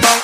bang.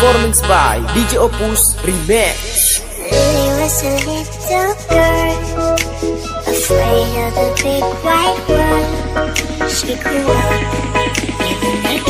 performance by DJ Opus Remix. Was a little girl, afraid of the big white world. She grew up in the